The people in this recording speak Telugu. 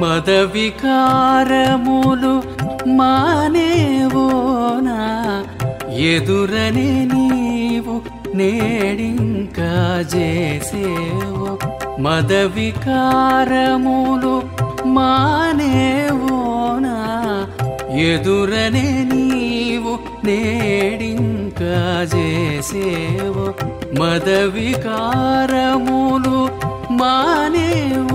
మద వికారములు మానేవోనా? ఎదురనే నీవు నేడింకా చేసేవో. మద వికారములు మానేవోనా? ఎదురనే నీవు నేడింకా చేసేవో. మద వికారములు మానేవు.